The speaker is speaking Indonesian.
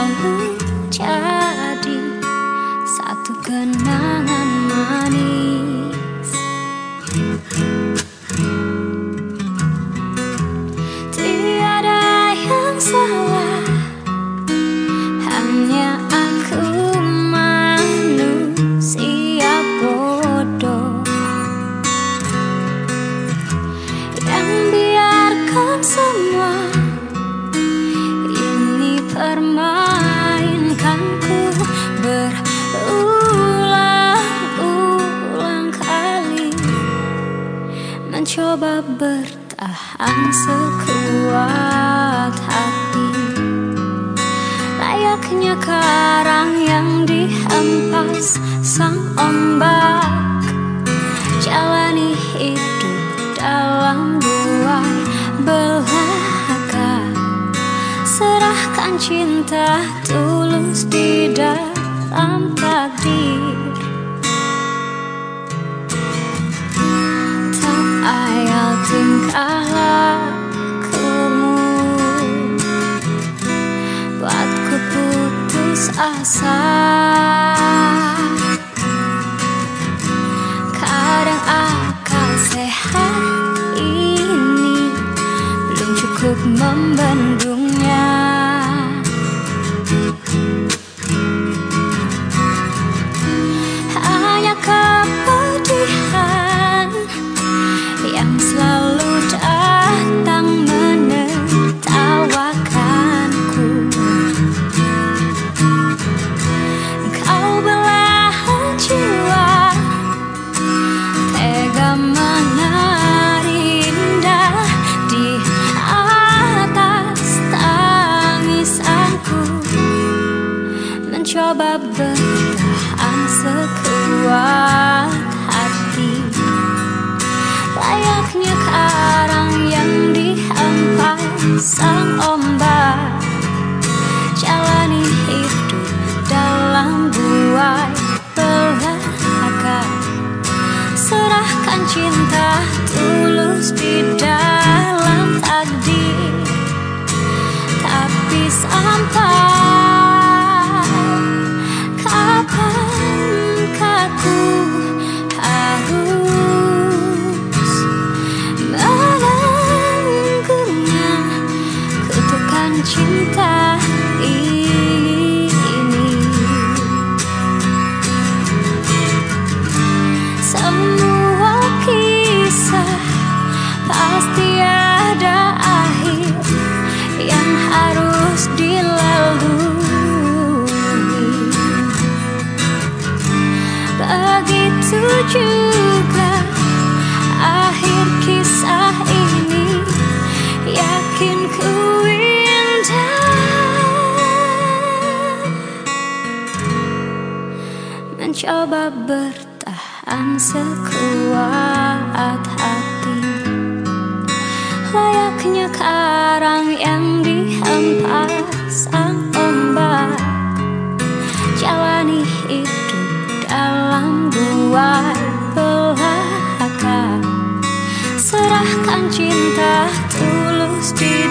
selalu jadi satu kenangan bertahan sekuat hati. Layaknya karang yang dihempas sang ombak. Jalani hidup dalam buai belaka. Serahkan cinta tulus di dalam takdir tingkah lakumu Buatku putus asa. Kadang akal sehat ini Belum cukup membendungnya Mencoba bertahan sekuat hati. Layaknya karang yang dihempas sang ombak. Jalani hidup dalam buai belaka Serahkan cinta tulus di dalam takdir. Tapi sampai juga. Akhir kisah ini Yakin ku indah. Mencoba bertahan sekuat hati. Layaknya karang cinta tulus di